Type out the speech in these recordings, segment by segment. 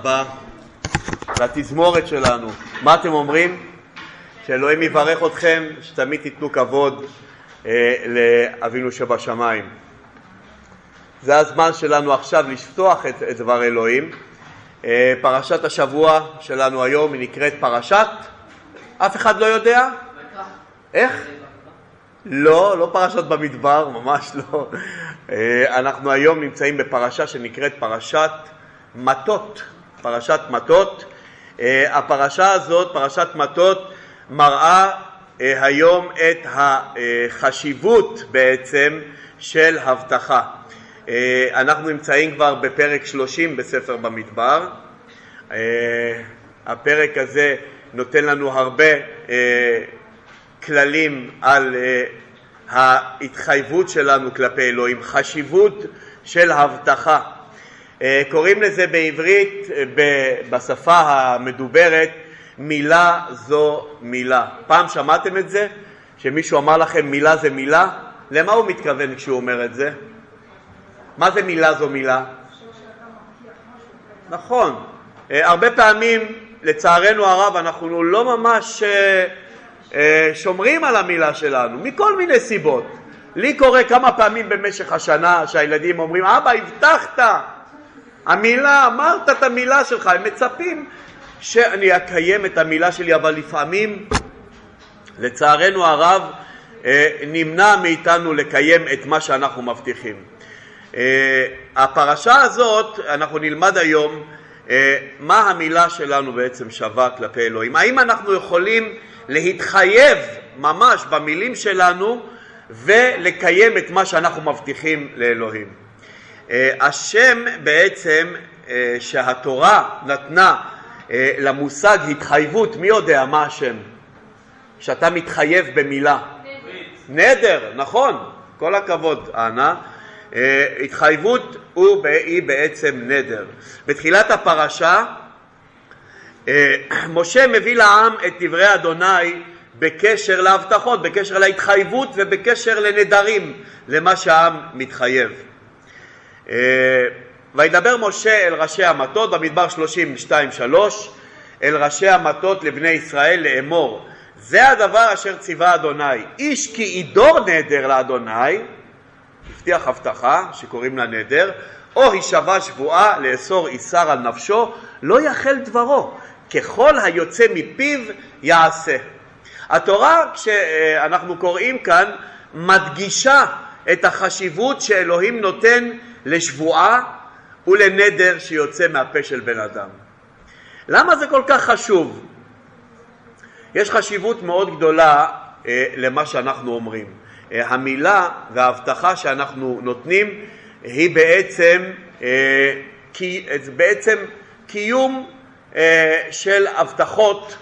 רבה לתזמורת שלנו. מה אתם אומרים? שאלוהים יברך אתכם, שתמיד תיתנו כבוד אה, לאבינו שבשמיים. זה הזמן שלנו עכשיו לשטוח את, את דבר אלוהים. אה, פרשת השבוע שלנו היום היא נקראת פרשת? אף אחד לא יודע? איך? לא, לא פרשת במדבר, ממש לא. אה, אנחנו היום נמצאים בפרשה שנקראת פרשת מטות, פרשת מטות. אה, הפרשה הזאת, פרשת מטות, מראה אה, היום את החשיבות בעצם של הבטחה. אנחנו נמצאים כבר בפרק 30 בספר במדבר. הפרק הזה נותן לנו הרבה כללים על ההתחייבות שלנו כלפי אלוהים, חשיבות של הבטחה. Uh, קוראים לזה בעברית, uh, בשפה המדוברת, מילה זו מילה. פעם שמעתם את זה? שמישהו אמר לכם מילה זה מילה? למה הוא מתכוון כשהוא אומר את זה? מה זה מילה זו מילה? נכון. הרבה פעמים, לצערנו הרב, אנחנו לא ממש אה, שומרים על המילה שלנו, מכל מיני סיבות. לי קורה כמה פעמים במשך השנה שהילדים אומרים, אבא, הבטחת, המילה, אמרת את המילה שלך, הם מצפים שאני אקיים את המילה שלי, אבל לפעמים, לצערנו הרב, אה, נמנע מאיתנו לקיים את מה שאנחנו מבטיחים. אה, הפרשה הזאת, אנחנו נלמד היום מה המילה שלנו בעצם שווה כלפי אלוהים. האם אנחנו יכולים להתחייב ממש במילים שלנו ולקיים את מה שאנחנו מבטיחים לאלוהים. אה, השם בעצם אה, שהתורה נתנה אה, למושג התחייבות, מי יודע מה השם? שאתה מתחייב במילה. נדר, נכון, כל הכבוד, אנה. התחייבות היא בעצם נדר. בתחילת הפרשה משה מביא לעם את דברי אדוני בקשר להבטחות, בקשר להתחייבות ובקשר לנדרים, למה שהעם מתחייב. אה, וידבר משה אל ראשי המטות במדבר 32-3 אל ראשי המטות לבני ישראל לאמור זה הדבר אשר ציווה אדוני איש כי ידור נדר לאדוני הבטיח הבטחה שקוראים לה נדר או הישבע שבועה לאסור איסר על נפשו לא יחל דברו ככל היוצא מפיו יעשה. התורה, כשאנחנו קוראים כאן, מדגישה את החשיבות שאלוהים נותן לשבועה ולנדר שיוצא מהפה של בן אדם. למה זה כל כך חשוב? יש חשיבות מאוד גדולה אה, למה שאנחנו אומרים. אה, המילה וההבטחה שאנחנו נותנים היא בעצם, אה, כי, בעצם קיום אה, של הבטחות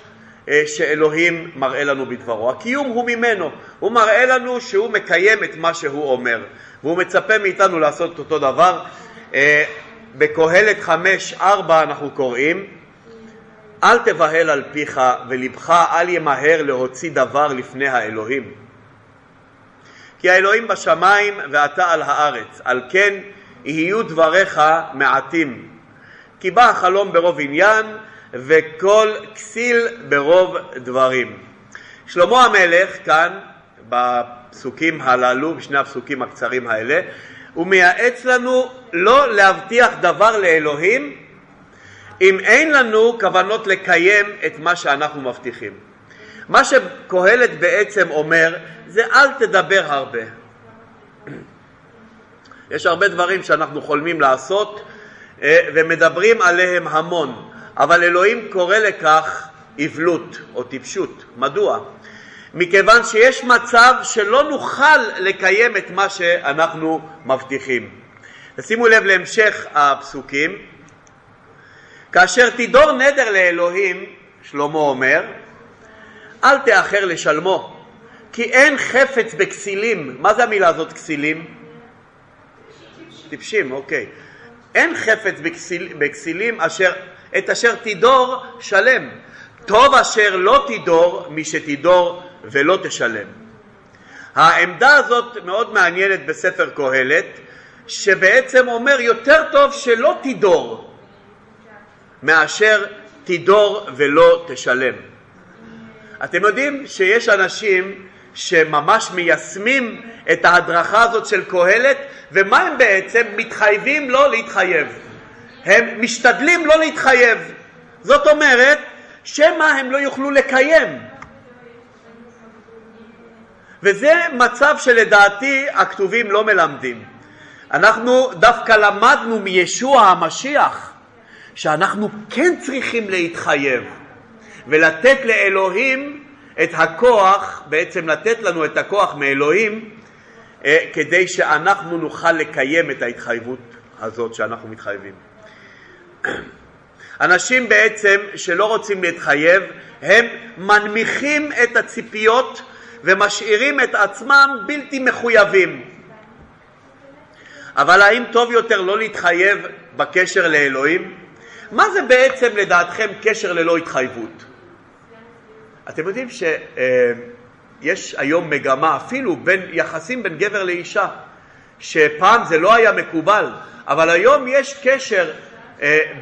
שאלוהים מראה לנו בדברו. הקיום הוא ממנו, הוא מראה לנו שהוא מקיים את מה שהוא אומר, והוא מצפה מאיתנו לעשות אותו דבר. אה, בקהלת חמש ארבע אנחנו קוראים אל תבהל על פיך ולבך אל ימהר להוציא דבר לפני האלוהים. כי האלוהים בשמיים ואתה על הארץ, על כן יהיו דבריך מעטים. כי בא החלום ברוב עניין וכל כסיל ברוב דברים. שלמה המלך כאן בפסוקים הללו, בשני הפסוקים הקצרים האלה, הוא מייעץ לנו לא להבטיח דבר לאלוהים אם אין לנו כוונות לקיים את מה שאנחנו מבטיחים. מה שקהלת בעצם אומר זה אל תדבר הרבה. יש הרבה דברים שאנחנו חולמים לעשות אה, ומדברים עליהם המון, אבל אלוהים קורא לכך אבלות או טיפשות. מדוע? מכיוון שיש מצב שלא נוכל לקיים את מה שאנחנו מבטיחים. תשימו לב להמשך הפסוקים. כאשר תדור נדר לאלוהים, שלמה אומר, אל תאחר לשלמו, כי אין חפץ בכסילים. מה זה המילה הזאת כסילים? טיפשים, אוקיי. אין חפץ בכסיל, בכסילים אשר, את אשר תדור שלם. טוב אשר לא תדור משתדור ולא תשלם. העמדה הזאת מאוד מעניינת בספר קהלת, שבעצם אומר יותר טוב שלא תדור מאשר תדור ולא תשלם. אתם יודעים שיש אנשים שממש מיישמים את ההדרכה הזאת של קהלת ומה הם בעצם? מתחייבים לא להתחייב. הם משתדלים לא להתחייב. זאת אומרת, שמא הם לא יוכלו לקיים. וזה מצב שלדעתי הכתובים לא מלמדים. אנחנו דווקא למדנו מישוע המשיח שאנחנו כן צריכים להתחייב ולתת לאלוהים את הכוח, בעצם לתת לנו את הכוח מאלוהים אה, כדי שאנחנו נוכל לקיים את ההתחייבות הזאת שאנחנו מתחייבים. אנשים בעצם שלא רוצים להתחייב, הם מנמיכים את הציפיות ומשאירים את עצמם בלתי מחויבים. אבל האם טוב יותר לא להתחייב בקשר לאלוהים? מה זה בעצם לדעתכם קשר ללא התחייבות? אתם יודעים שיש היום מגמה אפילו בין יחסים בין גבר לאישה, שפעם זה לא היה מקובל, אבל היום יש קשר אה,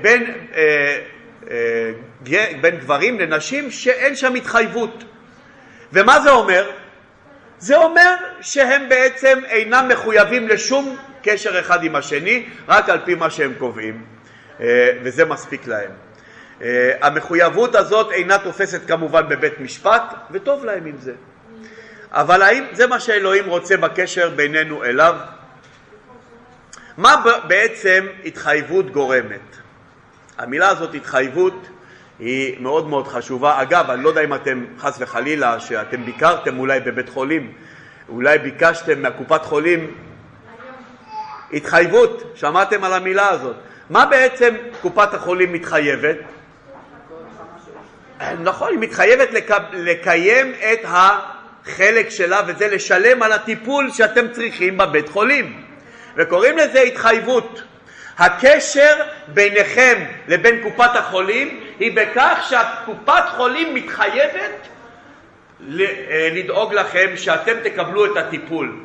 בין, אה, אה, בין גברים לנשים שאין שם התחייבות. ומה זה אומר? זה אומר שהם בעצם אינם מחויבים לשום קשר אחד עם השני, רק על פי מה שהם קובעים, וזה מספיק להם. המחויבות הזאת אינה תופסת כמובן בבית משפט, וטוב להם עם זה. אבל האם זה מה שאלוהים רוצה בקשר בינינו אליו? מה בעצם התחייבות גורמת? המילה הזאת התחייבות היא מאוד מאוד חשובה. אגב, אני לא יודע אם אתם חס וחלילה, שאתם ביקרתם אולי בבית חולים, אולי ביקשתם מהקופת חולים התחייבות, שמעתם על המילה הזאת. מה בעצם קופת החולים מתחייבת? נכון, היא מתחייבת לק... לקיים את החלק שלה וזה לשלם על הטיפול שאתם צריכים בבית חולים וקוראים לזה התחייבות. הקשר ביניכם לבין קופת החולים היא בכך שהקופת חולים מתחייבת אה, לדאוג לכם שאתם תקבלו את הטיפול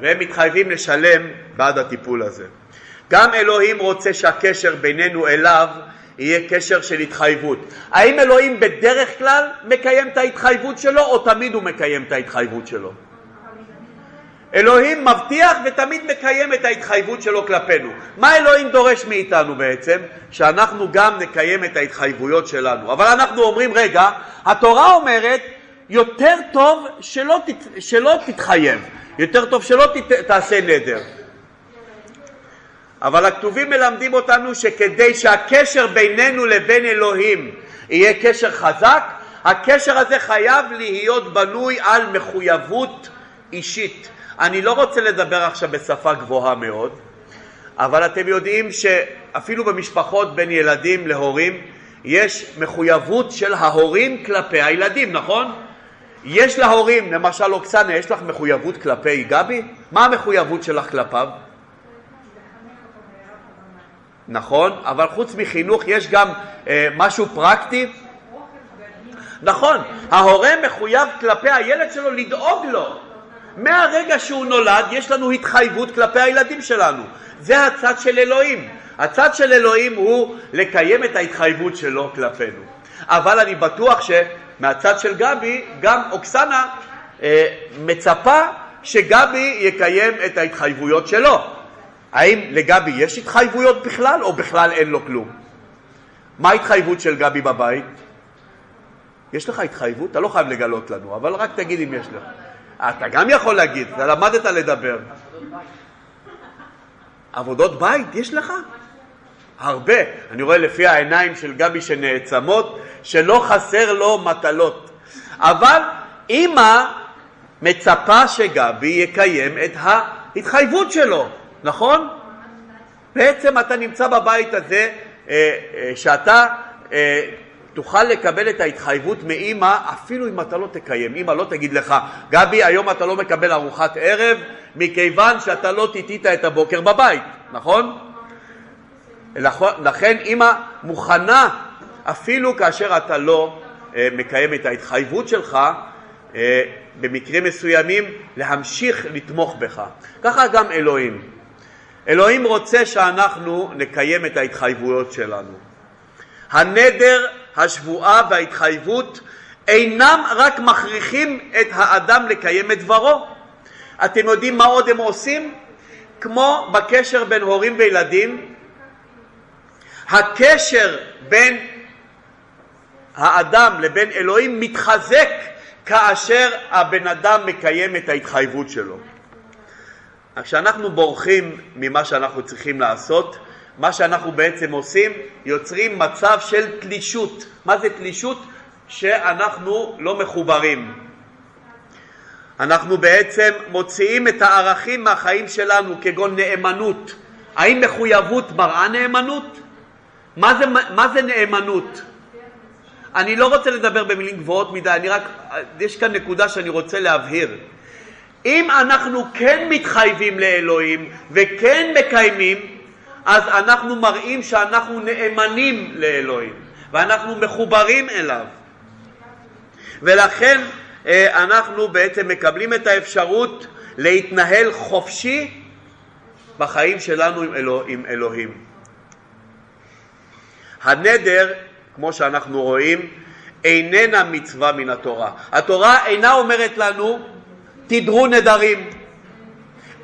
והם מתחייבים לשלם בעד הטיפול הזה. גם אלוהים רוצה שהקשר בינינו אליו יהיה קשר של התחייבות. האם אלוהים בדרך כלל מקיים את ההתחייבות שלו או תמיד הוא מקיים את ההתחייבות שלו? אלוהים מבטיח ותמיד מקיים את ההתחייבות שלו כלפינו. מה אלוהים דורש מאיתנו בעצם? שאנחנו גם נקיים את ההתחייבויות שלנו. אבל אנחנו אומרים, רגע, התורה אומרת, יותר טוב שלא, תת, שלא תתחייב, יותר טוב שלא תת, תעשה נדר. אבל הכתובים מלמדים אותנו שכדי שהקשר בינינו לבין אלוהים יהיה קשר חזק, הקשר הזה חייב להיות בנוי על מחויבות אישית. אני לא רוצה לדבר עכשיו בשפה גבוהה מאוד, אבל אתם יודעים שאפילו במשפחות בין ילדים להורים יש מחויבות של ההורים כלפי הילדים, נכון? יש להורים, למשל אוקסנה, יש לך מחויבות כלפי גבי? מה המחויבות שלך כלפיו? נכון, אבל חוץ מחינוך יש גם אה, משהו פרקטי? נכון, ההורה מחויב כלפי הילד שלו לדאוג לו. מהרגע שהוא נולד יש לנו התחייבות כלפי הילדים שלנו. זה הצד של אלוהים. הצד של אלוהים הוא לקיים את ההתחייבות שלו כלפינו. אבל אני בטוח שמהצד של גבי, גם אוקסנה אה, מצפה שגבי יקיים את ההתחייבויות שלו. האם לגבי יש התחייבויות בכלל, או בכלל אין לו כלום? מה ההתחייבות של גבי בבית? יש לך התחייבות? אתה לא חייב לגלות לנו, אבל רק תגיד אם יש לך. אתה גם יכול להגיד, אתה למדת לדבר. עבודות בית יש לך? הרבה. אני רואה לפי העיניים של גבי שנעצמות, שלא חסר לו מטלות. אבל אמא מצפה שגבי יקיים את ההתחייבות שלו, נכון? בעצם אתה נמצא בבית הזה אה, אה, שאתה אה, תוכל לקבל את ההתחייבות מאימא אפילו אם אתה לא תקיים. אימא לא תגיד לך, גבי, היום אתה לא מקבל ארוחת ערב מכיוון שאתה לא טיטית את הבוקר בבית, נכון? לכן אימא מוכנה אפילו כאשר אתה לא אה, מקיים את ההתחייבות שלך אה, במקרים מסוימים להמשיך לתמוך בך. ככה גם אלוהים. אלוהים רוצה שאנחנו נקיים את ההתחייבויות שלנו. הנדר, השבועה וההתחייבות אינם רק מכריחים את האדם לקיים את דברו. אתם יודעים מה עוד הם עושים? כמו בקשר בין הורים וילדים, הקשר בין האדם לבין אלוהים מתחזק כאשר הבן אדם מקיים את ההתחייבות שלו. כשאנחנו בורחים ממה שאנחנו צריכים לעשות, מה שאנחנו בעצם עושים, יוצרים מצב של תלישות. מה זה תלישות? שאנחנו לא מחוברים. אנחנו בעצם מוציאים את הערכים מהחיים שלנו, כגון נאמנות. האם מחויבות מראה נאמנות? מה זה, מה זה נאמנות? אני לא רוצה לדבר במילים גבוהות מדי, אני רק, יש כאן נקודה שאני רוצה להבהיר. אם אנחנו כן מתחייבים לאלוהים וכן מקיימים, אז אנחנו מראים שאנחנו נאמנים לאלוהים ואנחנו מחוברים אליו. ולכן אה, אנחנו בעצם מקבלים את האפשרות להתנהל חופשי בחיים שלנו עם, אלוה, עם אלוהים. הנדר, כמו שאנחנו רואים, איננה מצווה מן התורה. התורה אינה אומרת לנו תדרו נדרים.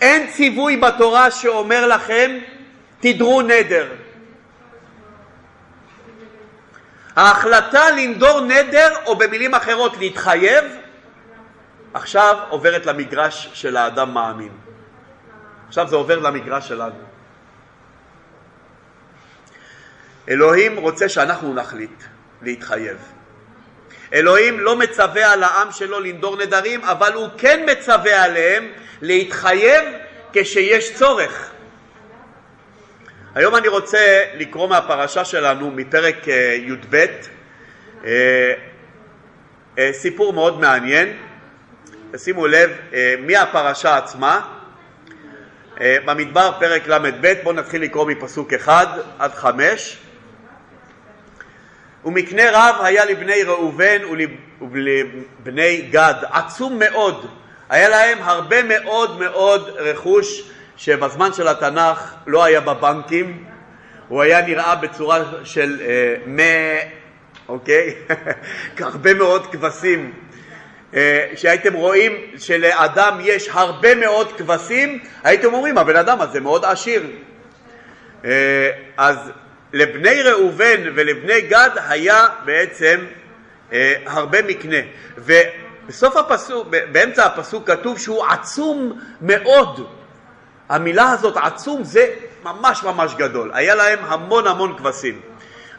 אין ציווי בתורה שאומר לכם תדרו נדר. ההחלטה לנדור נדר, או במילים אחרות להתחייב, עכשיו עוברת למגרש של האדם מאמין. עכשיו זה עובר למגרש שלנו. אלוהים רוצה שאנחנו נחליט להתחייב. אלוהים לא מצווה על העם שלו לנדור נדרים, אבל הוא כן מצווה עליהם להתחייב כשיש צורך. היום אני רוצה לקרוא מהפרשה שלנו, מפרק אה, י"ב, אה, אה, סיפור מאוד מעניין. שימו לב מהפרשה עצמה, במדבר פרק ל"ב, בואו נתחיל לקרוא מפסוק 1 עד 5. ומקנה רב היה לבני ראובן ולבני גד, עצום מאוד, היה להם הרבה מאוד מאוד רכוש שבזמן של התנ"ך לא היה בבנקים, הוא היה נראה בצורה של אה, מ... אוקיי? הרבה מאוד כבשים. אה, שהייתם רואים שלאדם יש הרבה מאוד כבשים, הייתם אומרים הבן אדם הזה מאוד עשיר. אה, אז לבני ראובן ולבני גד היה בעצם אה, הרבה מקנה. ובסוף הפסוק, באמצע הפסוק כתוב שהוא עצום מאוד. המילה הזאת עצום זה ממש ממש גדול. היה להם המון המון כבשים.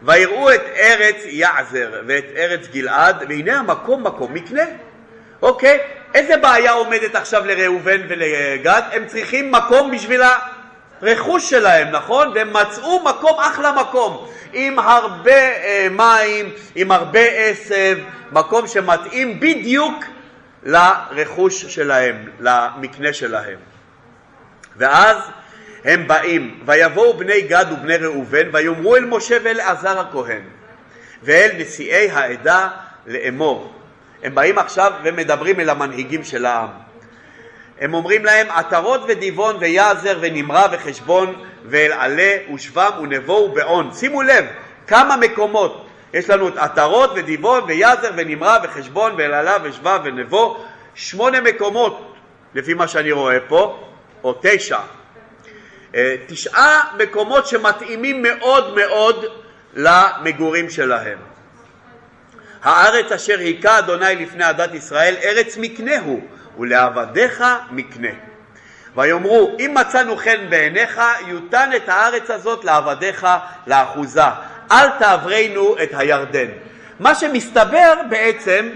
ויראו את ארץ יעזר ואת ארץ גלעד, והנה המקום מקום מקנה. אוקיי, איזה בעיה עומדת עכשיו לראובן ולגד? הם צריכים מקום בשביל הרכוש שלהם, נכון? והם מצאו מקום, אחלה מקום, עם הרבה אה, מים, עם הרבה עשב, מקום שמתאים בדיוק לרכוש שלהם, למקנה שלהם. ואז הם באים, ויבואו בני גד ובני ראובן, ויאמרו אל משה ואל עזר הכהן, ואל נשיאי העדה לאמור. הם באים עכשיו ומדברים אל המנהיגים של העם. הם אומרים להם עטרות ודיבון ויעזר ונמרה וחשבון ואל עלה ושבם ונבו ובעון. שימו לב כמה מקומות יש לנו את עטרות ודיבון ויעזר ונמרה וחשבון ואל עלה ושבם ונבו שמונה מקומות לפי מה שאני רואה פה או תשע אה, תשעה מקומות שמתאימים מאוד מאוד למגורים שלהם הארץ אשר היכה אדוני לפני עדת ישראל ארץ מקנה הוא ולעבדיך מקנה. ויאמרו אם מצאנו חן בעיניך יותן את הארץ הזאת לעבדיך לאחוזה אל תעברנו את הירדן. מה שמסתבר בעצם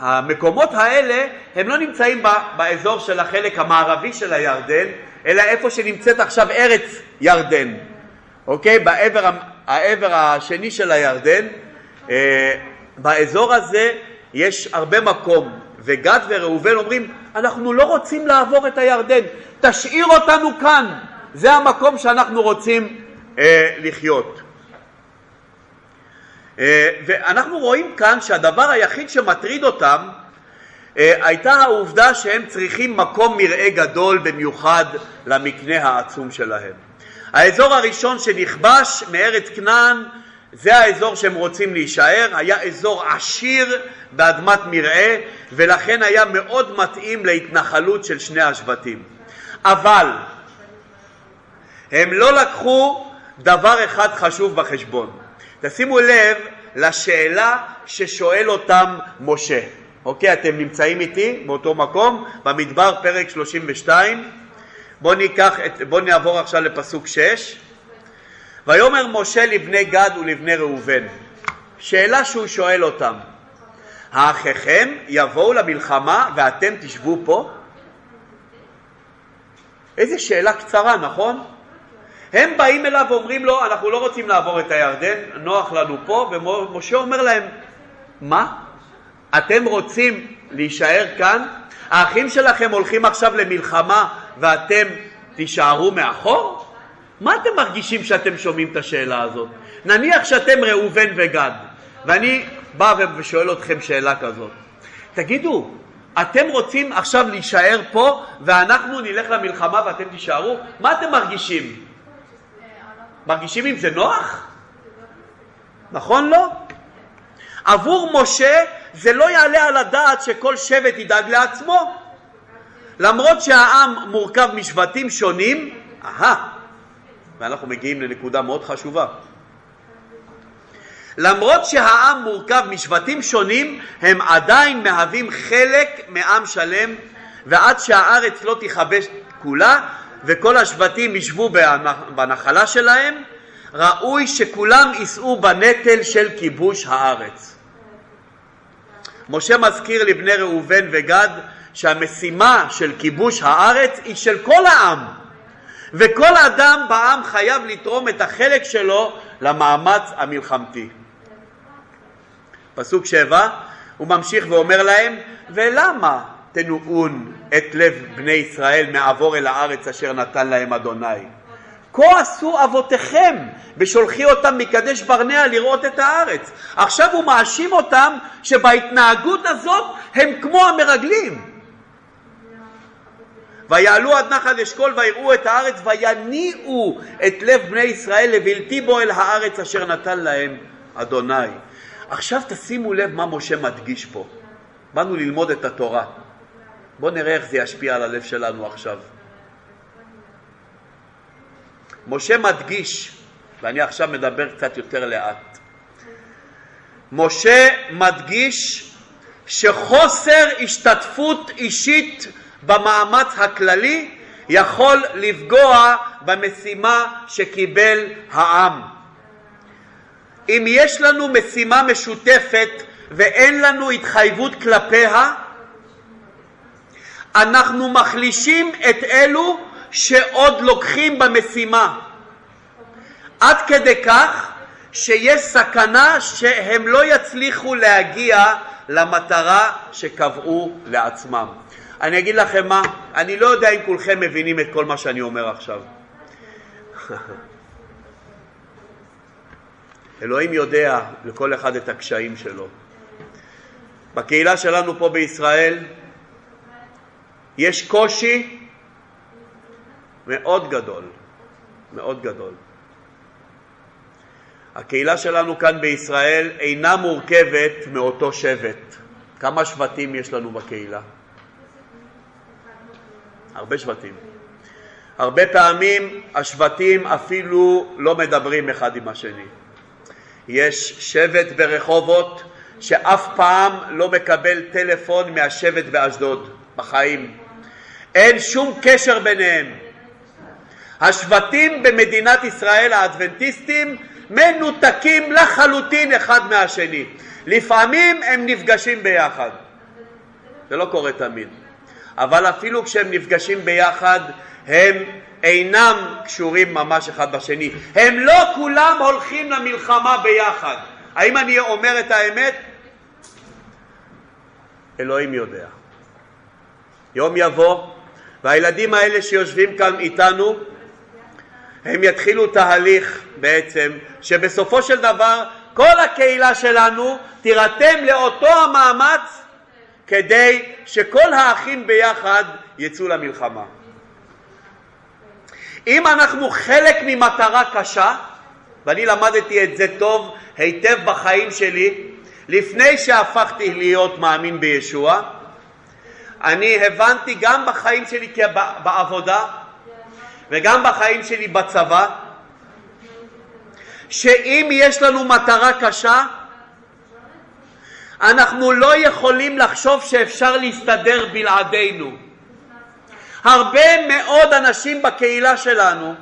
שהמקומות האלה הם לא נמצאים באזור של החלק המערבי של הירדן אלא איפה שנמצאת עכשיו ארץ ירדן, אוקיי? בעבר העבר השני של הירדן, אה, באזור הזה יש הרבה מקום, וגד וראובן אומרים, אנחנו לא רוצים לעבור את הירדן, תשאיר אותנו כאן, זה המקום שאנחנו רוצים אה, לחיות. אה, ואנחנו רואים כאן שהדבר היחיד שמטריד אותם אה, הייתה העובדה שהם צריכים מקום מרעה גדול במיוחד למקנה העצום שלהם. האזור הראשון שנכבש מארץ כנען זה האזור שהם רוצים להישאר, היה אזור עשיר באדמת מרעה ולכן היה מאוד מתאים להתנחלות של שני השבטים. אבל הם לא לקחו דבר אחד חשוב בחשבון. תשימו לב לשאלה ששואל אותם משה. אוקיי, אתם נמצאים איתי באותו מקום, במדבר פרק 32. בואו ניקח, בואו נעבור עכשיו לפסוק 6. ויאמר משה לבני גד ולבני ראובן, שאלה שהוא שואל אותם, האחיכם יבואו למלחמה ואתם תשבו פה? איזה שאלה קצרה, נכון? הם באים אליו ואומרים לו, אנחנו לא רוצים לעבור את הירדן, נוח לנו פה, ומשה אומר להם, מה? אתם רוצים להישאר כאן? האחים שלכם הולכים עכשיו למלחמה ואתם תישארו מאחור? מה אתם מרגישים כשאתם שומעים את השאלה הזאת? נניח שאתם ראובן וגד, ואני בא ושואל אתכם שאלה כזאת. תגידו, אתם רוצים עכשיו להישאר פה ואנחנו נלך למלחמה ואתם תישארו? מה אתם מרגישים? מרגישים עם זה נוח? נכון לא? עבור משה זה לא יעלה על הדעת שכל שבט ידאג לעצמו. למרות שהעם מורכב משבטים שונים, אהה, ואנחנו מגיעים לנקודה מאוד חשובה. למרות שהעם מורכב משבטים שונים, הם עדיין מהווים חלק מעם שלם, ועד שהארץ לא תכבש כולה וכל השבטים ישבו בנחלה שלהם, ראוי שכולם יישאו בנטל של כיבוש הארץ. משה מזכיר לבני ראובן וגד שהמשימה של כיבוש הארץ היא של כל העם, וכל אדם בעם חייב לתרום את החלק שלו למאמץ המלחמתי. פסוק שבע, הוא ממשיך ואומר להם, ולמה תנועון את לב בני ישראל מעבור אל הארץ אשר נתן להם אדוני? כה עשו אבותיכם בשולחי אותם מקדש ברנע לראות את הארץ. עכשיו הוא מאשים אותם שבהתנהגות הזאת הם כמו המרגלים. ויעלו עד נחל אשכול ויראו את הארץ ויניעו את לב בני ישראל לבלתי בו אל הארץ אשר נתן להם אדוני. עכשיו תשימו לב מה משה מדגיש פה. באנו ללמוד את התורה. בואו נראה איך זה ישפיע על הלב שלנו עכשיו. משה מדגיש, ואני עכשיו מדבר קצת יותר לאט, משה מדגיש שחוסר השתתפות אישית במאמץ הכללי יכול לפגוע במשימה שקיבל העם. אם יש לנו משימה משותפת ואין לנו התחייבות כלפיה, אנחנו מחלישים את אלו שעוד לוקחים במשימה, עד כדי כך שיש סכנה שהם לא יצליחו להגיע למטרה שקבעו לעצמם. אני אגיד לכם מה, אני לא יודע אם כולכם מבינים את כל מה שאני אומר עכשיו. אלוהים יודע לכל אחד את הקשיים שלו. בקהילה שלנו פה בישראל יש קושי מאוד גדול, מאוד גדול. הקהילה שלנו כאן בישראל אינה מורכבת מאותו שבט. כמה שבטים יש לנו בקהילה? הרבה שבטים. הרבה פעמים השבטים אפילו לא מדברים אחד עם השני. יש שבט ברחובות שאף פעם לא מקבל טלפון מהשבט באשדוד, בחיים. אין שום קשר ביניהם. השבטים במדינת ישראל האדבנטיסטים מנותקים לחלוטין אחד מהשני. לפעמים הם נפגשים ביחד, זה לא קורה תמיד, אבל אפילו כשהם נפגשים ביחד הם אינם קשורים ממש אחד בשני. הם לא כולם הולכים למלחמה ביחד. האם אני אומר את האמת? אלוהים יודע. יום יבוא והילדים האלה שיושבים כאן איתנו הם יתחילו תהליך בעצם שבסופו של דבר כל הקהילה שלנו תירתם לאותו המאמץ כדי שכל האחים ביחד יצאו למלחמה. אם אנחנו חלק ממטרה קשה, ואני למדתי את זה טוב היטב בחיים שלי, לפני שהפכתי להיות מאמין בישוע, אני הבנתי גם בחיים שלי בעבודה וגם בחיים שלי בצבא, שאם יש לנו מטרה קשה, אנחנו לא יכולים לחשוב שאפשר להסתדר בלעדינו. הרבה מאוד אנשים בקהילה שלנו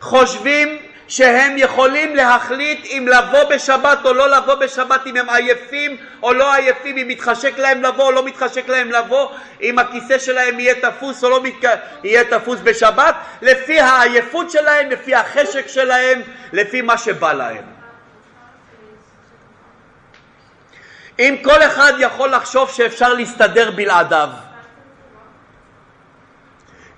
חושבים שהם יכולים להחליט אם לבוא בשבת או לא לבוא בשבת, אם הם עייפים או לא עייפים, אם מתחשק להם לבוא או לא מתחשק להם לבוא, אם הכיסא שלהם יהיה תפוס או לא מת... יהיה תפוס בשבת, לפי העייפות שלהם, לפי החשק שלהם, לפי מה שבא להם. אם כל אחד יכול לחשוב שאפשר להסתדר בלעדיו,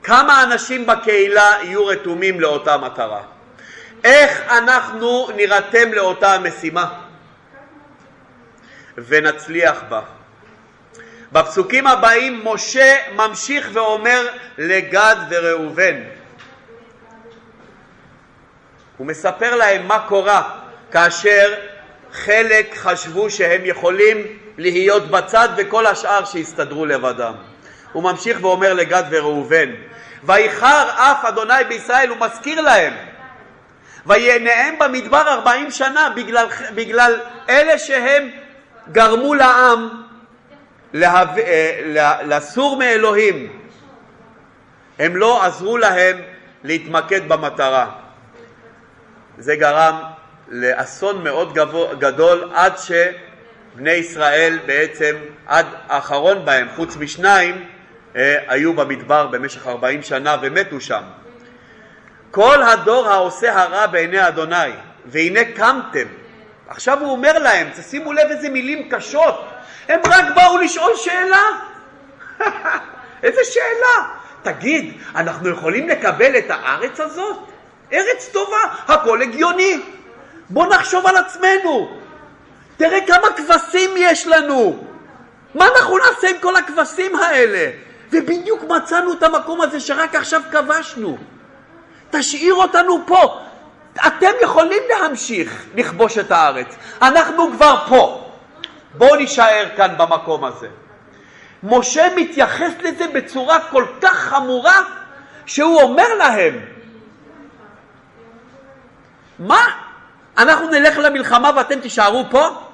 כמה אנשים בקהילה יהיו רתומים לאותה מטרה? איך אנחנו נירתם לאותה המשימה ונצליח בה. בפסוקים הבאים משה ממשיך ואומר לגד וראובן. הוא מספר להם מה קורה כאשר חלק חשבו שהם יכולים להיות בצד וכל השאר שיסתדרו לבדם. הוא ממשיך ואומר לגד וראובן, ויחר אף אדוני בישראל, הוא מזכיר להם וינאם במדבר ארבעים שנה בגלל, בגלל אלה שהם גרמו לעם להב... אה, לסור מאלוהים. הם לא עזרו להם להתמקד במטרה. זה גרם לאסון מאוד גדול עד שבני ישראל בעצם, עד האחרון בהם, חוץ משניים, אה, היו במדבר במשך ארבעים שנה ומתו שם. כל הדור העושה הרע בעיני אדוני, והנה קמתם. עכשיו הוא אומר להם, תשימו לב איזה מילים קשות, הם רק באו לשאול שאלה. איזה שאלה? תגיד, אנחנו יכולים לקבל את הארץ הזאת? ארץ טובה, הכל הגיוני. בוא נחשוב על עצמנו. תראה כמה כבשים יש לנו. מה אנחנו נעשה עם כל הכבשים האלה? ובדיוק מצאנו את המקום הזה שרק עכשיו כבשנו. תשאיר אותנו פה. אתם יכולים להמשיך לכבוש את הארץ, אנחנו כבר פה. בואו נישאר כאן במקום הזה. משה מתייחס לזה בצורה כל כך חמורה, שהוא אומר להם, מה? אנחנו נלך למלחמה ואתם תישארו פה?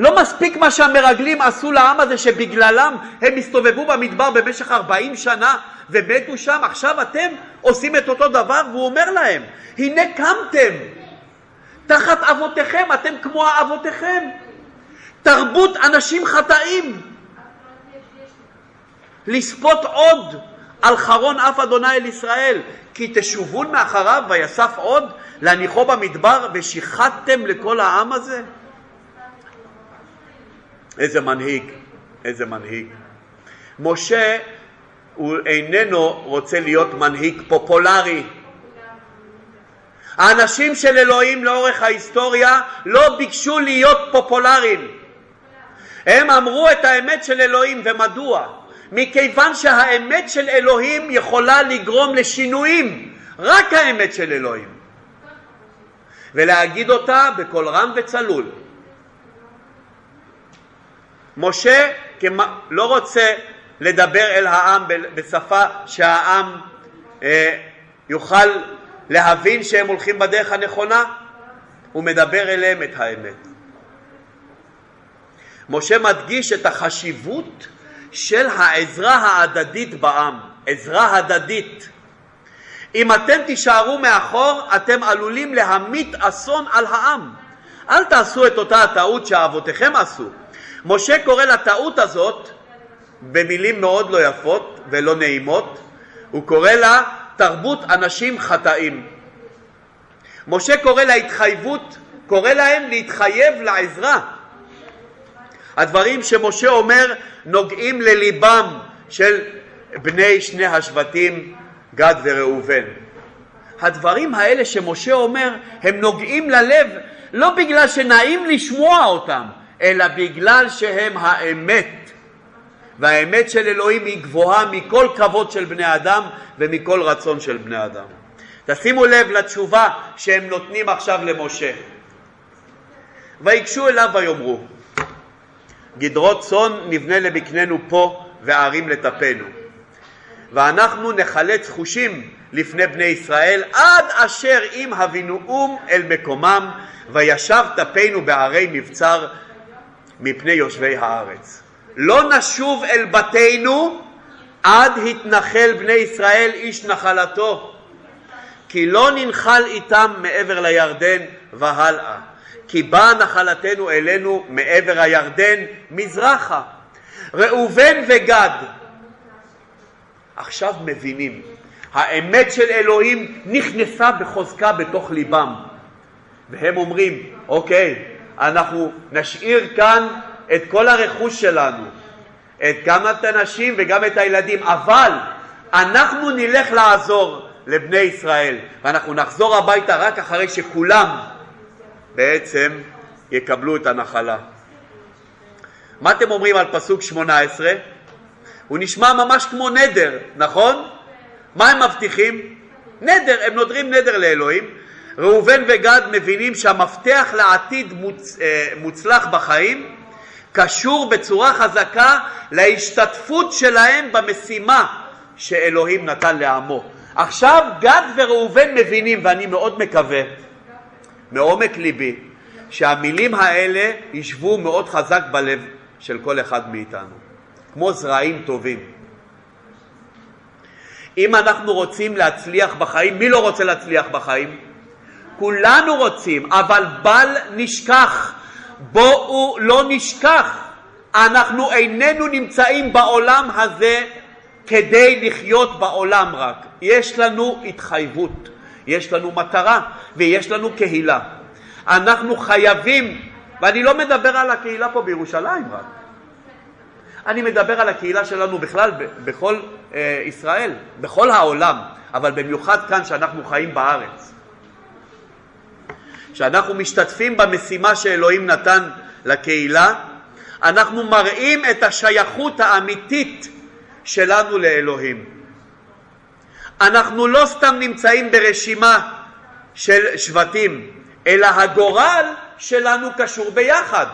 לא מספיק מה שהמרגלים עשו לעם הזה שבגללם הם הסתובבו במדבר במשך 40 שנה ומתו שם, עכשיו אתם עושים את אותו דבר והוא אומר להם, הנה קמתם תחת אבותיכם, אתם כמו אבותיכם, תרבות אנשים חטאים, לספות עוד על חרון אף אדוני אל ישראל, כי תשובון מאחריו ויסף עוד להניחו במדבר ושיחדתם לכל העם הזה? איזה מנהיג, איזה מנהיג. משה הוא איננו רוצה להיות מנהיג פופולרי. האנשים של אלוהים לאורך ההיסטוריה לא ביקשו להיות פופולריים. הם אמרו את האמת של אלוהים, ומדוע? מכיוון שהאמת של אלוהים יכולה לגרום לשינויים, רק האמת של אלוהים. ולהגיד אותה בקול רם וצלול. משה לא רוצה לדבר אל העם בשפה שהעם אה, יוכל להבין שהם הולכים בדרך הנכונה, הוא מדבר אליהם את האמת. משה מדגיש את החשיבות של העזרה ההדדית בעם, עזרה הדדית. אם אתם תישארו מאחור, אתם עלולים להמיט אסון על העם. אל תעשו את אותה הטעות שאבותיכם עשו. משה קורא לטעות הזאת במילים מאוד לא יפות ולא נעימות, הוא קורא לה תרבות אנשים חטאים. משה קורא להתחייבות, קורא להם להתחייב לעזרה. הדברים שמשה אומר נוגעים לליבם של בני שני השבטים גד וראובן. הדברים האלה שמשה אומר הם נוגעים ללב לא בגלל שנעים לשמוע אותם, אלא בגלל שהם האמת. והאמת של אלוהים היא גבוהה מכל כבוד של בני אדם ומכל רצון של בני אדם. תשימו לב לתשובה שהם נותנים עכשיו למשה. ויגשו אליו ויאמרו גדרות צאן נבנה למקננו פה וערים לטפנו ואנחנו נחלץ חושים לפני בני ישראל עד אשר אם הבינואום אל מקומם וישב טפנו בערי מבצר מפני יושבי הארץ. לא נשוב אל בתינו עד התנחל בני ישראל איש נחלתו כי לא ננחל איתם מעבר לירדן והלאה כי באה נחלתנו אלינו מעבר הירדן מזרחה. ראובן וגד עכשיו מבינים האמת של אלוהים נכנסה בחוזקה בתוך ליבם והם אומרים אוקיי אנחנו נשאיר כאן את כל הרכוש שלנו את גם את הנשים וגם את הילדים אבל אנחנו נלך לעזור לבני ישראל ואנחנו נחזור הביתה רק אחרי שכולם בעצם יקבלו את הנחלה. מה אתם אומרים על פסוק 18? הוא נשמע ממש כמו נדר, נכון? מה הם מבטיחים? נדר, הם נודרים נדר לאלוהים. ראובן וגד מבינים שהמפתח לעתיד מוצ... אה, מוצלח בחיים קשור בצורה חזקה להשתתפות שלהם במשימה שאלוהים נתן לעמו. עכשיו גד וראובן מבינים, ואני מאוד מקווה, מעומק ליבי, שהמילים האלה ישבו מאוד חזק בלב של כל אחד מאיתנו, כמו זרעים טובים. אם אנחנו רוצים להצליח בחיים, מי לא רוצה להצליח בחיים? כולנו רוצים, אבל בל נשכח, בואו לא נשכח, אנחנו איננו נמצאים בעולם הזה כדי לחיות בעולם רק, יש לנו התחייבות, יש לנו מטרה ויש לנו קהילה. אנחנו חייבים, ואני לא מדבר על הקהילה פה בירושלים רק, אני מדבר על הקהילה שלנו בכלל, בכל אה, ישראל, בכל העולם, אבל במיוחד כאן שאנחנו חיים בארץ. שאנחנו משתתפים במשימה שאלוהים נתן לקהילה, אנחנו מראים את השייכות האמיתית שלנו לאלוהים. אנחנו לא סתם נמצאים ברשימה של שבטים, אלא הגורל שלנו קשור ביחד.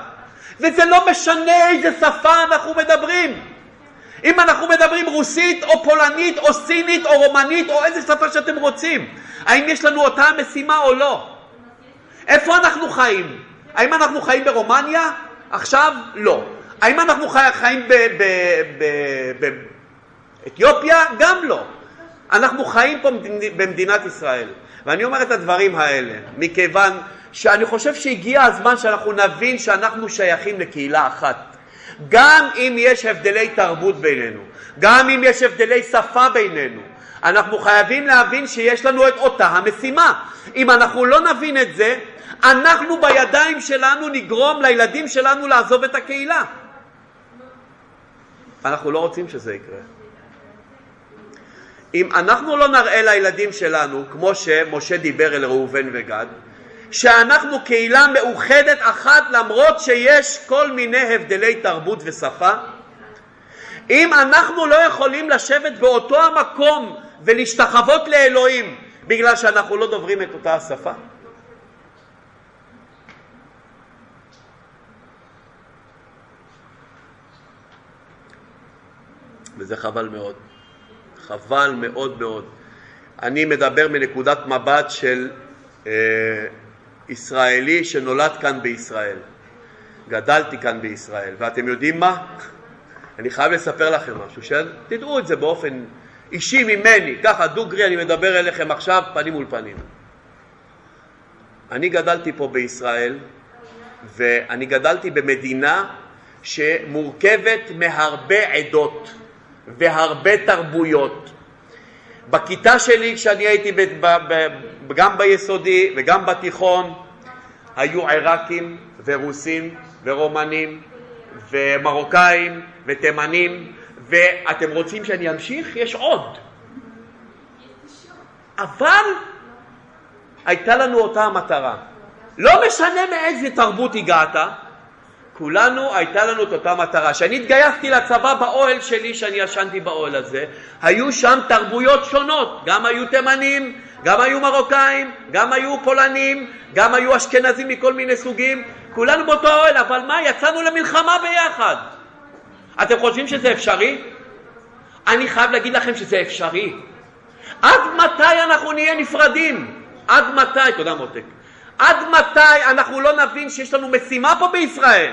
וזה לא משנה איזה שפה אנחנו מדברים. אם אנחנו מדברים רוסית או פולנית או סינית או רומנית או איזה שפה שאתם רוצים, האם יש לנו אותה משימה או לא? איפה אנחנו חיים? האם אנחנו חיים ברומניה? עכשיו לא. האם אנחנו חיים באתיופיה? גם לא. אנחנו חיים פה במדינת ישראל. ואני אומר את הדברים האלה מכיוון שאני חושב שהגיע הזמן שאנחנו נבין שאנחנו שייכים לקהילה אחת. גם אם יש הבדלי תרבות בינינו, גם אם יש הבדלי שפה בינינו, אנחנו חייבים להבין שיש לנו את אותה המשימה. אם אנחנו לא נבין את זה, אנחנו בידיים שלנו נגרום לילדים שלנו לעזוב את הקהילה. אנחנו לא רוצים שזה יקרה. אם אנחנו לא נראה לילדים שלנו, כמו שמשה דיבר אל ראובן וגד, שאנחנו קהילה מאוחדת אחת למרות שיש כל מיני הבדלי תרבות ושפה, אם אנחנו לא יכולים לשבת באותו המקום ולהשתחוות לאלוהים בגלל שאנחנו לא דוברים את אותה השפה, וזה חבל מאוד. חבל מאוד מאוד. אני מדבר מנקודת מבט של אה, ישראלי שנולד כאן בישראל. גדלתי כאן בישראל, ואתם יודעים מה? אני חייב לספר לכם משהו, שתדעו את זה באופן אישי ממני, ככה דוגרי אני מדבר אליכם עכשיו פנים מול פנים. אני גדלתי פה בישראל, ואני גדלתי במדינה שמורכבת מהרבה עדות. והרבה תרבויות. בכיתה שלי כשאני הייתי ב, ב, ב, גם ביסודי וגם בתיכון היו עיראקים ורוסים ורומנים ומרוקאים ותימנים ואתם רוצים שאני אמשיך? יש עוד. אבל הייתה לנו אותה המטרה. לא משנה מאיזה תרבות הגעת, כולנו הייתה לנו את אותה מטרה. כשאני התגייסתי לצבא באוהל שלי, שאני ישנתי באוהל הזה, היו שם תרבויות שונות, גם היו תימנים, גם היו מרוקאים, גם היו פולנים, גם היו אשכנזים מכל מיני סוגים, כולנו באותו אוהל, אבל מה, יצאנו למלחמה ביחד. אתם חושבים שזה אפשרי? אני חייב להגיד לכם שזה אפשרי. עד מתי אנחנו נהיה נפרדים? עד מתי? תודה מותק. עד מתי אנחנו לא נבין שיש לנו משימה פה בישראל?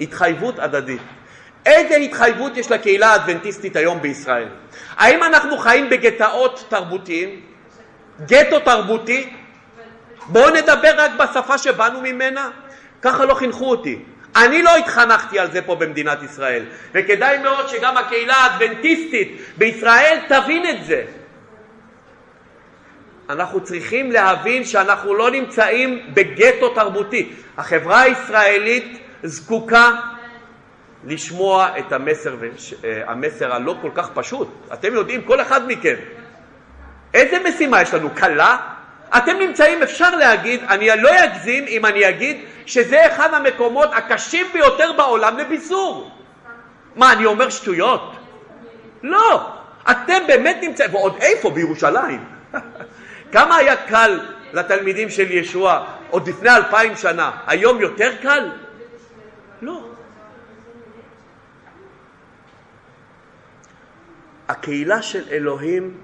התחייבות הדדית. איזה התחייבות יש לקהילה האדבנטיסטית היום בישראל? האם אנחנו חיים בגטאות תרבותיים? גטו תרבותי? בואו נדבר רק בשפה שבאנו ממנה? ככה לא חינכו אותי. אני לא התחנכתי על זה פה במדינת ישראל, וכדאי מאוד שגם הקהילה האדבנטיסטית בישראל תבין את זה. אנחנו צריכים להבין שאנחנו לא נמצאים בגטו תרבותי. החברה הישראלית זקוקה לשמוע את המסר, אה, המסר הלא כל כך פשוט. אתם יודעים, כל אחד מכם, איזה משימה יש לנו? קלה? אתם נמצאים, אפשר להגיד, אני לא אגזים אם אני אגיד שזה אחד המקומות הקשים ביותר בעולם לביזור. מה, אני אומר שטויות? לא. אתם באמת נמצאים, ועוד איפה? בירושלים. כמה היה קל לתלמידים של ישוע עוד לפני אלפיים שנה? היום יותר קל? לא. הקהילה של אלוהים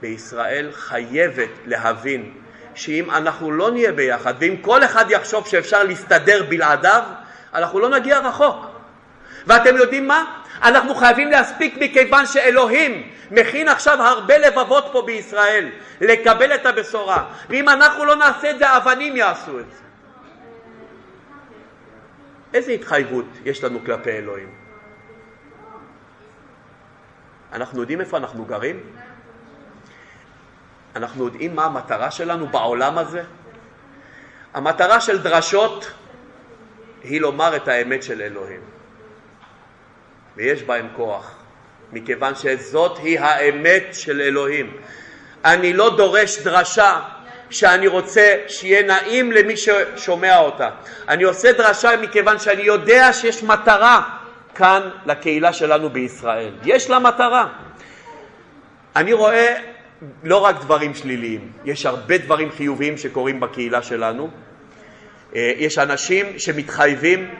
בישראל חייבת להבין שאם אנחנו לא נהיה ביחד, ואם כל אחד יחשוב שאפשר להסתדר בלעדיו, אנחנו לא נגיע רחוק. ואתם יודעים מה? אנחנו חייבים להספיק מכיוון שאלוהים מכין עכשיו הרבה לבבות פה בישראל לקבל את הבשורה. ואם אנחנו לא נעשה את זה, האבנים יעשו את זה. איזה התחייבות יש לנו כלפי אלוהים? אנחנו יודעים איפה אנחנו גרים? אנחנו יודעים מה המטרה שלנו בעולם הזה? המטרה של דרשות היא לומר את האמת של אלוהים. ויש בהם כוח, מכיוון שזאת היא האמת של אלוהים. אני לא דורש דרשה שאני רוצה שיהיה נעים למי ששומע אותה. אני עושה דרשה מכיוון שאני יודע שיש מטרה כאן לקהילה שלנו בישראל. יש לה מטרה. אני רואה לא רק דברים שליליים, יש הרבה דברים חיוביים שקורים בקהילה שלנו. אה, יש אנשים שמתחייבים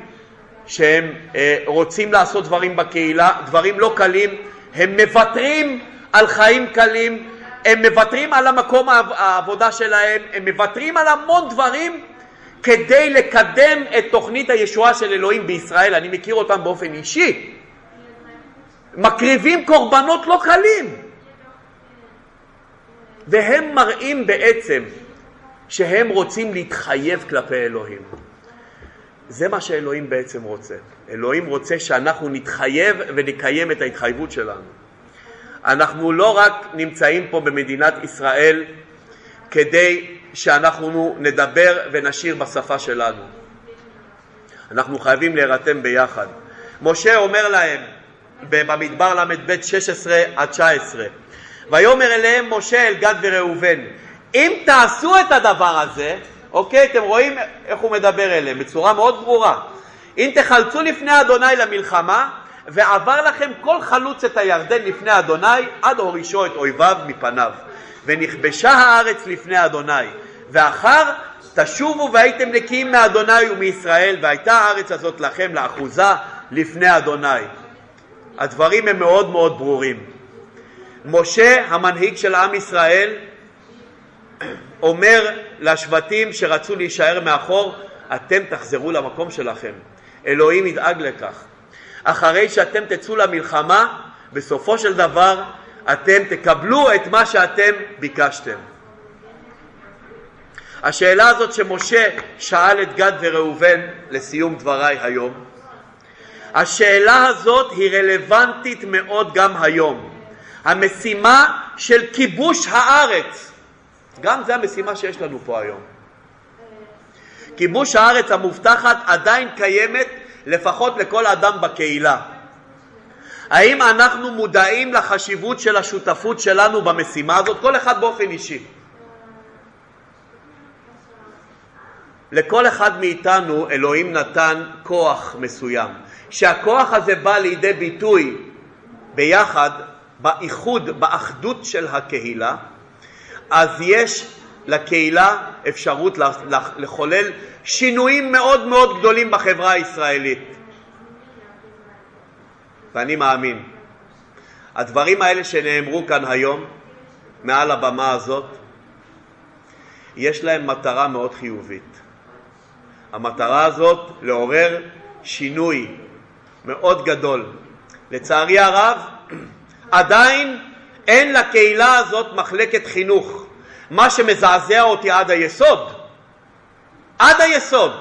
שהם אה, רוצים לעשות דברים בקהילה, דברים לא קלים, הם מוותרים על חיים קלים, הם מוותרים על המקום העבודה שלהם, הם מוותרים על המון דברים כדי לקדם את תוכנית הישועה של אלוהים בישראל, אני מכיר אותם באופן אישי, מקריבים קורבנות לא קלים, והם מראים בעצם שהם רוצים להתחייב כלפי אלוהים. זה מה שאלוהים בעצם רוצה. אלוהים רוצה שאנחנו נתחייב ונקיים את ההתחייבות שלנו. אנחנו לא רק נמצאים פה במדינת ישראל כדי שאנחנו נדבר ונשיר בשפה שלנו. אנחנו חייבים להירתם ביחד. משה אומר להם במדבר ל"ב 16 עד 19 ויאמר אליהם משה אל גד וראובן אם תעשו את הדבר הזה אוקיי? אתם רואים איך הוא מדבר אליהם בצורה מאוד ברורה. אם תחלצו לפני אדוני למלחמה, ועבר לכם כל חלוץ את הירדן לפני אדוני, עד הורישו את אויביו מפניו. ונכבשה הארץ לפני אדוני. ואחר תשובו והייתם נקיים מאדוני ומישראל, והייתה הארץ הזאת לכם לאחוזה לפני אדוני. הדברים הם מאוד מאוד ברורים. משה, המנהיג של עם ישראל, אומר לשבטים שרצו להישאר מאחור, אתם תחזרו למקום שלכם. אלוהים ידאג לכך. אחרי שאתם תצאו למלחמה, בסופו של דבר אתם תקבלו את מה שאתם ביקשתם. השאלה הזאת שמשה שאל את גד וראובן לסיום דבריי היום, השאלה הזאת היא רלוונטית מאוד גם היום. המשימה של כיבוש הארץ גם זה המשימה שיש לנו פה היום. כיבוש הארץ המובטחת עדיין קיימת לפחות לכל אדם בקהילה. האם אנחנו מודעים לחשיבות של השותפות שלנו במשימה הזאת, כל אחד באופן אישי? לכל אחד מאיתנו אלוהים נתן כוח מסוים. שהכוח הזה בא לידי ביטוי ביחד, באיחוד, באחדות של הקהילה, אז יש לקהילה אפשרות לחולל שינויים מאוד מאוד גדולים בחברה הישראלית. ואני מאמין. הדברים האלה שנאמרו כאן היום, מעל הבמה הזאת, יש להם מטרה מאוד חיובית. המטרה הזאת לעורר שינוי מאוד גדול. לצערי הרב, עדיין אין לקהילה הזאת מחלקת חינוך. מה שמזעזע אותי עד היסוד, עד היסוד,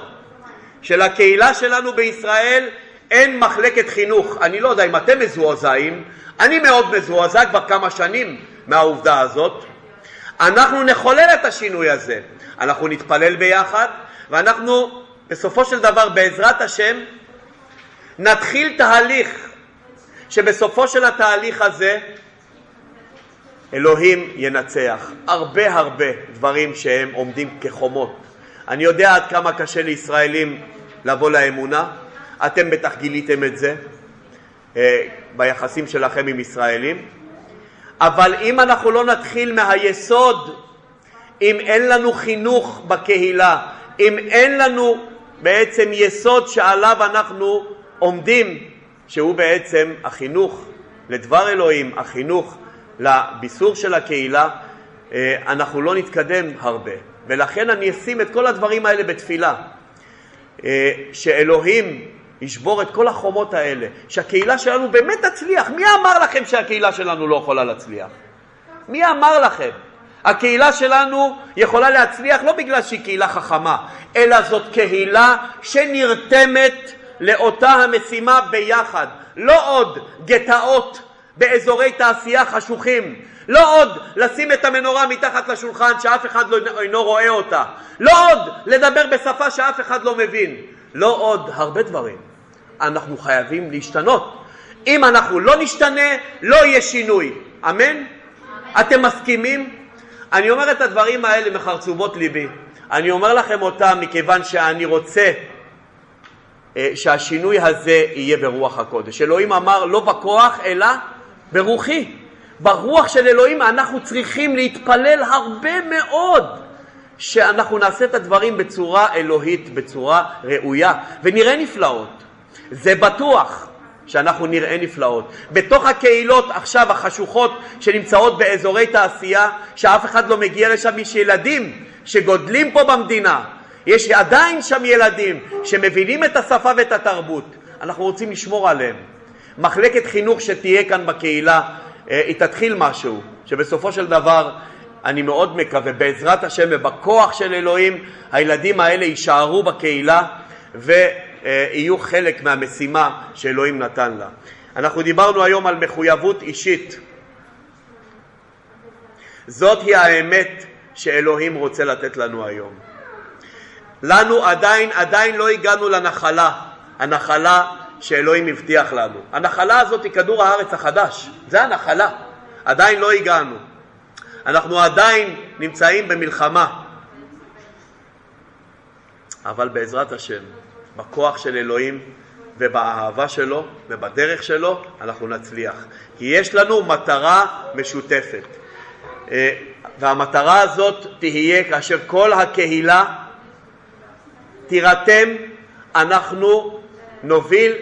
שלקהילה שלנו בישראל אין מחלקת חינוך. אני לא יודע אם אתם מזועזעים, אני מאוד מזועזע כבר כמה שנים מהעובדה הזאת. אנחנו נחולל את השינוי הזה, אנחנו נתפלל ביחד ואנחנו בסופו של דבר בעזרת השם נתחיל תהליך שבסופו של התהליך הזה אלוהים ינצח. הרבה הרבה דברים שהם עומדים כחומות. אני יודע עד כמה קשה לישראלים לבוא לאמונה, אתם בטח גיליתם את זה אה, ביחסים שלכם עם ישראלים, אבל אם אנחנו לא נתחיל מהיסוד, אם אין לנו חינוך בקהילה, אם אין לנו בעצם יסוד שעליו אנחנו עומדים, שהוא בעצם החינוך לדבר אלוהים, החינוך לביסור של הקהילה, אה, אנחנו לא נתקדם הרבה. ולכן אני אשים את כל הדברים האלה בתפילה, אה, שאלוהים ישבור את כל החומות האלה, שהקהילה שלנו באמת תצליח. מי אמר לכם שהקהילה שלנו לא יכולה להצליח? מי אמר לכם? הקהילה שלנו יכולה להצליח לא בגלל שהיא קהילה חכמה, אלא זאת קהילה שנרתמת לאותה המשימה ביחד. לא עוד גטאות באזורי תעשייה חשוכים, לא עוד לשים את המנורה מתחת לשולחן שאף אחד לא אינו רואה אותה, לא עוד לדבר בשפה שאף אחד לא מבין, לא עוד הרבה דברים. אנחנו חייבים להשתנות. אם אנחנו לא נשתנה, לא יהיה שינוי. אמן? אמן. אתם מסכימים? אני אומר את הדברים האלה מחרצובות ליבי. אני אומר לכם אותם מכיוון שאני רוצה אה, שהשינוי הזה יהיה ברוח הקודש. אלוהים אמר לא בכוח אלא ברוחי. ברוח של אלוהים אנחנו צריכים להתפלל הרבה מאוד שאנחנו נעשה את הדברים בצורה אלוהית, בצורה ראויה, ונראה נפלאות. זה בטוח שאנחנו נראה נפלאות. בתוך הקהילות עכשיו החשוכות שנמצאות באזורי תעשייה, שאף אחד לא מגיע לשם, יש ילדים שגודלים פה במדינה, יש עדיין שם ילדים שמבינים את השפה ואת התרבות. אנחנו רוצים לשמור עליהם. מחלקת חינוך שתהיה כאן בקהילה, אה, היא תתחיל משהו, שבסופו של דבר אני מאוד מקווה, בעזרת השם ובכוח של אלוהים, הילדים האלה יישארו בקהילה ויהיו חלק מהמשימה שאלוהים נתן לה. אנחנו דיברנו היום על מחויבות אישית. זאת היא האמת שאלוהים רוצה לתת לנו היום. לנו עדיין, עדיין לא הגענו לנחלה, הנחלה שאלוהים הבטיח לנו. הנחלה הזאת היא כדור הארץ החדש, זה הנחלה, עדיין לא הגענו. אנחנו עדיין נמצאים במלחמה, אבל בעזרת השם, בכוח של אלוהים ובאהבה שלו ובדרך שלו, אנחנו נצליח. כי יש לנו מטרה משותפת. אה, והמטרה הזאת תהיה כאשר כל הקהילה תירתם, אנחנו נוביל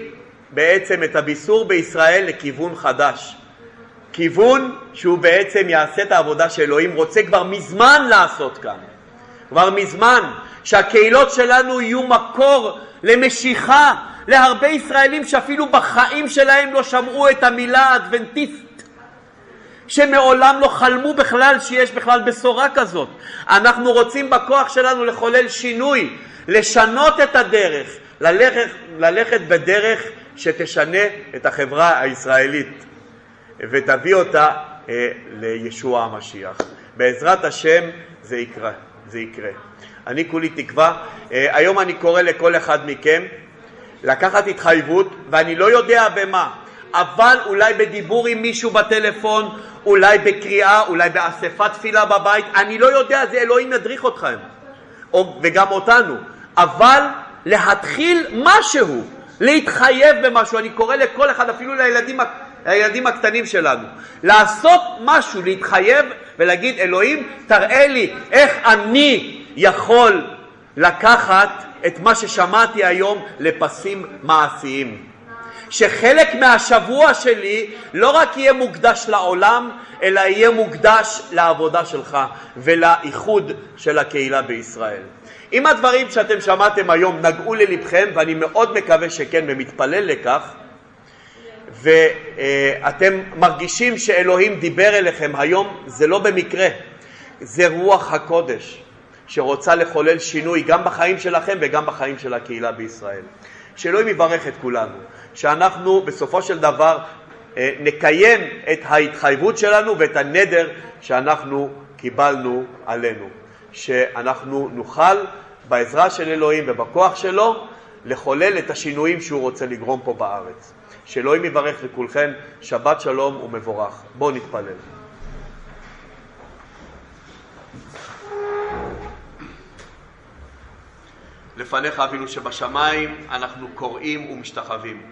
בעצם את הביסור בישראל לכיוון חדש. כיוון שהוא בעצם יעשה את העבודה שאלוהים רוצה כבר מזמן לעשות כאן. כבר מזמן, שהקהילות שלנו יהיו מקור למשיכה להרבה ישראלים שאפילו בחיים שלהם לא שמעו את המילה אדבנטיסט, שמעולם לא חלמו בכלל שיש בכלל בשורה כזאת. אנחנו רוצים בכוח שלנו לחולל שינוי, לשנות את הדרך, ללכת, ללכת בדרך שתשנה את החברה הישראלית ותביא אותה אה, לישוע המשיח. בעזרת השם זה יקרה. זה יקרה. אני כולי תקווה. אה, היום אני קורא לכל אחד מכם לקחת התחייבות, ואני לא יודע במה, אבל אולי בדיבור עם מישהו בטלפון, אולי בקריאה, אולי באספת תפילה בבית, אני לא יודע, זה אלוהים ידריך אתכם, או, וגם אותנו. אבל להתחיל משהו, להתחייב במשהו. אני קורא לכל אחד, אפילו לילדים, לילדים הקטנים שלנו, לעשות משהו, להתחייב ולהגיד, אלוהים, תראה לי איך אני יכול לקחת את מה ששמעתי היום לפסים מעשיים. שחלק מהשבוע שלי לא רק יהיה מוקדש לעולם, אלא יהיה מוקדש לעבודה שלך ולאיחוד של הקהילה בישראל. אם הדברים שאתם שמעתם היום נגעו ללבכם, ואני מאוד מקווה שכן ומתפלל לכך, ואתם מרגישים שאלוהים דיבר אליכם היום, זה לא במקרה, זה רוח הקודש שרוצה לחולל שינוי גם בחיים שלכם וגם בחיים של הקהילה בישראל. שאלוהים יברך את כולנו, שאנחנו בסופו של דבר אה, נקיים את ההתחייבות שלנו ואת הנדר שאנחנו קיבלנו עלינו, שאנחנו נוכל בעזרה של אלוהים ובכוח שלו לחולל את השינויים שהוא רוצה לגרום פה בארץ. שאלוהים יברך לכולכם, שבת שלום ומבורך. בואו נתפלל. לפניך אבינו שבשמיים אנחנו קוראים ומשתחווים.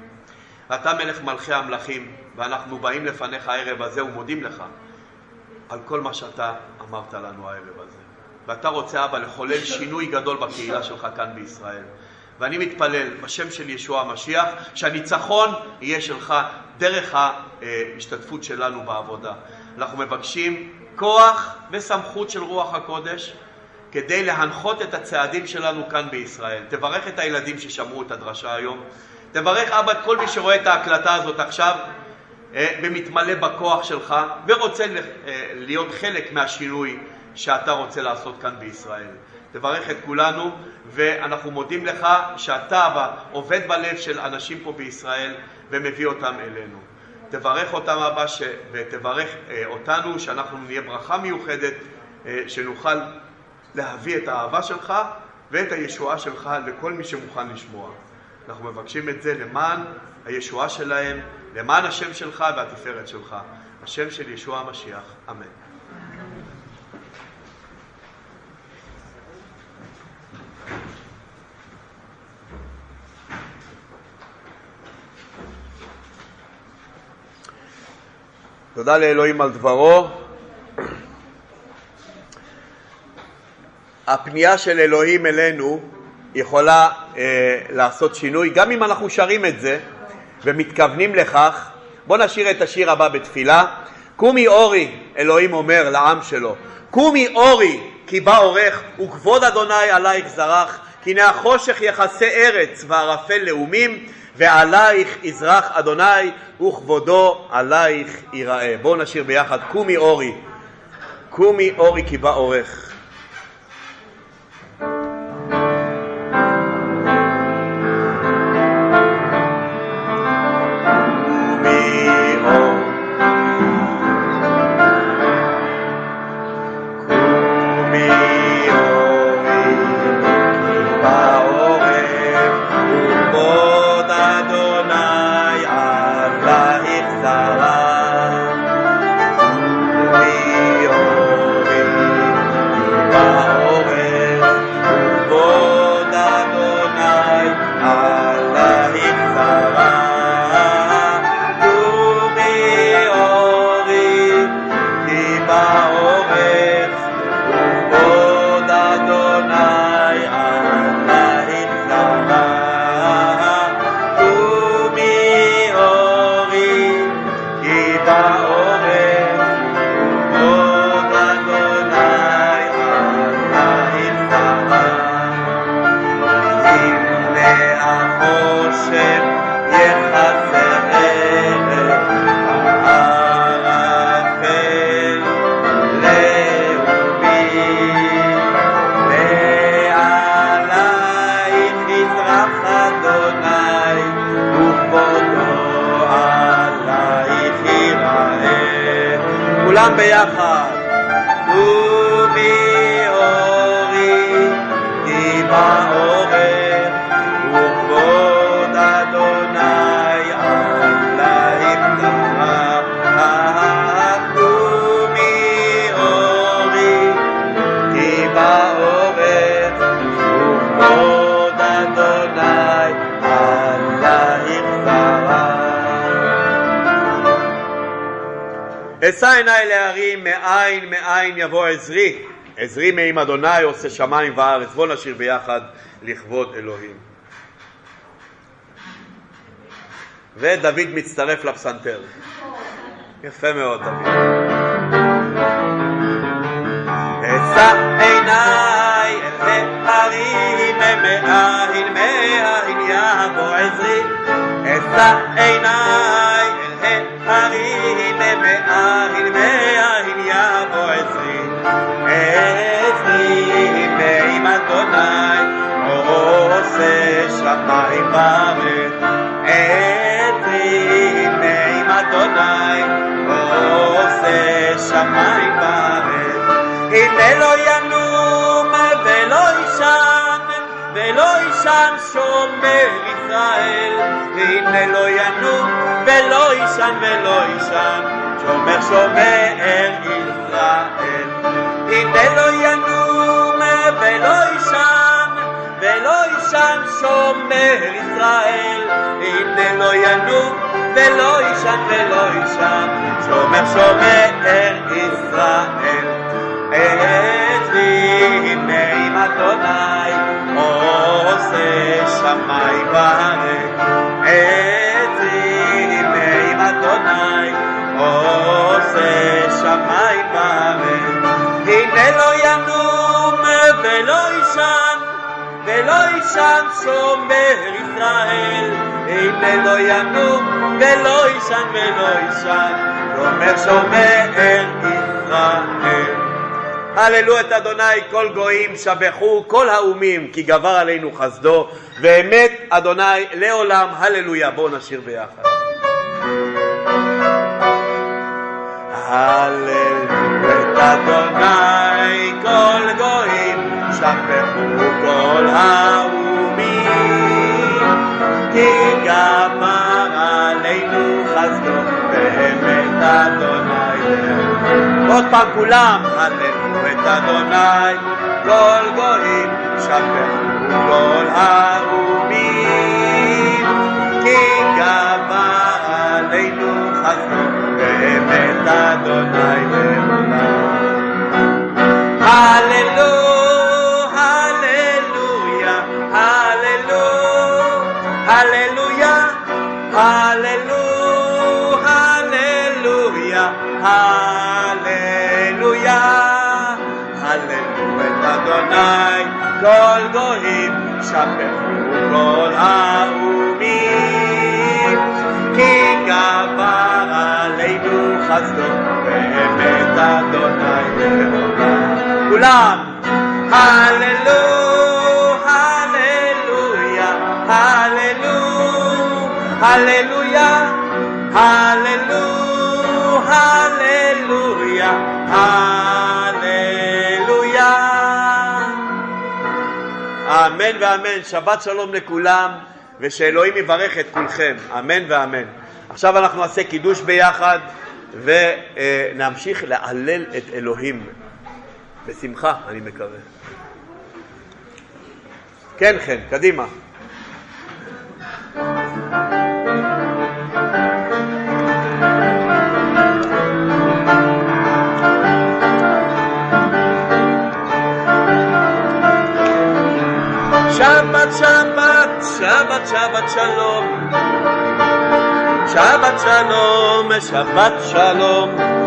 ואתה מלך מלכי המלכים, ואנחנו באים לפניך הערב הזה ומודים לך על כל מה שאתה אמרת לנו הערב הזה. ואתה רוצה, אבא, לחולל שינוי גדול בקהילה שלך כאן בישראל. ואני מתפלל בשם של ישוע המשיח שהניצחון יהיה שלך דרך ההשתתפות שלנו בעבודה. אנחנו מבקשים כוח וסמכות של רוח הקודש כדי להנחות את הצעדים שלנו כאן בישראל. תברך את הילדים ששמעו את הדרשה היום. תברך אבא את כל מי שרואה את ההקלטה הזאת עכשיו אה, ומתמלא בכוח שלך ורוצה אה, להיות חלק מהשינוי שאתה רוצה לעשות כאן בישראל. תברך את כולנו, ואנחנו מודים לך שאתה אבא עובד בלב של אנשים פה בישראל ומביא אותם אלינו. תברך אותם אבא ש... ותברך אה, אותנו שאנחנו נהיה ברכה מיוחדת, אה, שנוכל להביא את האהבה שלך ואת הישועה שלך לכל מי שמוכן לשמוע. אנחנו מבקשים את זה למען הישועה שלהם, למען השם שלך והתפארת שלך. השם של ישוע המשיח, אמן. תודה לאלוהים על דברו. הפנייה של אלוהים אלינו יכולה אה, לעשות שינוי, גם אם אנחנו שרים את זה ומתכוונים לכך. בואו נשאיר את השיר הבא בתפילה. קומי אורי, אלוהים אומר לעם שלו, קומי אורי כי בא אורך וכבוד אדוני עלייך זרח, כי הנה החושך יחסי ארץ וערפל לאומים ועלייך יזרח אדוני וכבודו עלייך ייראה. בואו נשיר ביחד קומי אורי, קומי אורי כי בא אורך. אשא עיניי להרים, מאין מאין יבוא עזרי. עזרי מעם אדוני עושה שמיים וארץ. בואו נשיר ביחד לכבוד אלוהים. ודוד מצטרף לפסנתר. יפה מאוד, דוד. אשא עיניי אל מאין מאין יבוא עזרי. אשא ahin me ahin me ahin ya boetzi etzi me im adonai ose shamayim baret etzi me im adonai ose shamayim baret הנה לא ינום ולא ישן ולא ישן שומר ישראל. הנה לא ינום ולא יישן ולא יישן, שומר שומר ישראל. הנה לא ינום ולא יישן, ולא יישן שומר ישראל. הנה לא ינום ולא יישן ולא יישן, שומר שומר ישראל. עושה שמיים וארץ. עזרי מעם אדוני, עושה שמיים וארץ. הנה לא ינום ולא יישן, ולא יישן שומר ישראל. הנה לא ינום ולא יישן ולא יישן, שומר שומר ישראל. הללו את אדוני כל גויים, שבחו כל האומים, כי גבר עלינו חסדו, ואמת אדוני לעולם, הללויה. בואו נשיר ביחד. הללו את אדוני כל גויים, שבחו כל האומים, כי גבר עלינו חסדו, באמת אדוני לעולם. עוד פעם כולם, הללו את אדוני כל גויים, שבחו כל האומים, כי גבר עלינו חסדו, באמת אדוני לעולם. הללו, הללויה, הללו, הללויה, הללו, הללויה, הללויה, הללו את אדוני כל גויים, שפכו כל האומים, כי גבר עלינו חסדו, באמת אדוני לעולם. כולם, הללו, הללויה, הללו, הללויה, הללו, הללויה, הללויה. אמן ואמן, שבת שלום לכולם, ושאלוהים יברך את כולכם, אמן ואמן. עכשיו אנחנו נעשה קידוש ביחד, ונמשיך להלל את אלוהים. בשמחה, אני מקווה. כן, כן, קדימה. שבת, שבת, שבת, שבת שלום. שבת שלום, שבת שלום.